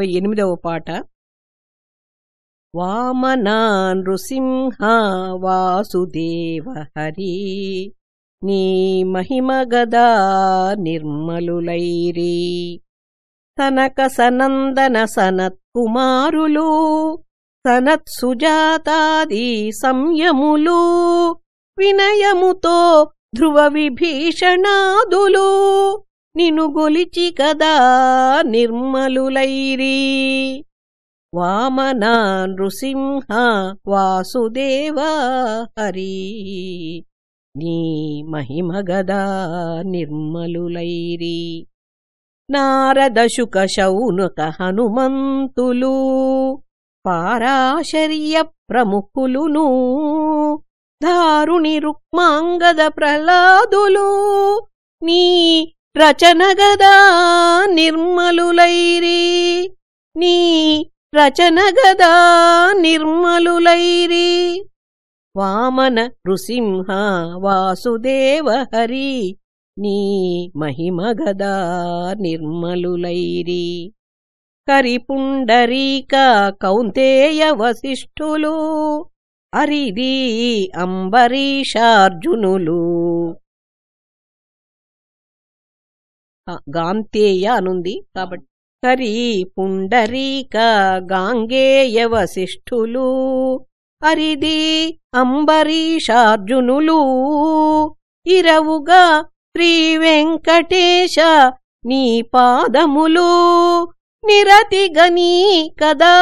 ఎనిమిదవ పాట. వామనా నృసింహ వాసుదేవ హరి నీ మహిమ గదా నిర్మలులైరి సనక సనందన సనత్కుమారులు సనత్సుజాతాది సంయములు వినయముతో ధ్రువ విభీషణాదులు నిను గొలిచి కదా నిర్మలులైరి. వామనా నృసింహ వాసుదేవ హరి. నీ మహిమ గదా నిర్మలులైరి. నారదశుక శౌనుక హనుమంతులు పారాశర్య ప్రముఖులును దారుణి రుక్మాంగద ప్రహ్లాదులు నీ రచనగదా నిర్మలులైరి. నీ రచనగదా నిర్మలులైరి. వామన నృసింహ వాసుదేవ హరి. నీ మహిమగదా నిర్మలులైరి. కరిపుండరీక కౌంతేయ వశిష్ఠులు. అరిది అంబరీషార్జునులు. గాంతేయ అనుంది. కాబట్టి కరి పుండరీక గాంగేయ వశిష్ఠులు అరిది అంబరీషార్జునులు ఇరవుగా శ్రీ వెంకటేశ నీ పాదములు నిరతిగనీ కదా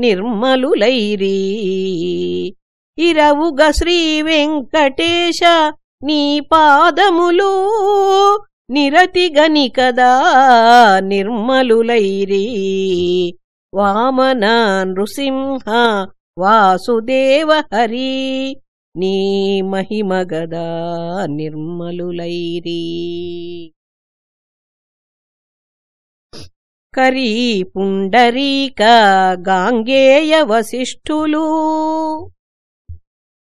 నిర్మలులైరి ఇరవుగ శ్రీ వెంకటేశ నీ పాదములు నిరతిగని కదా నిర్మలులైరి. వామన నృసింహ వాసుదేవ హరి. నీ మహిమగదా నిర్మలులైరి. కరీ పుండరీక గాంగేయ వశిష్ఠులు.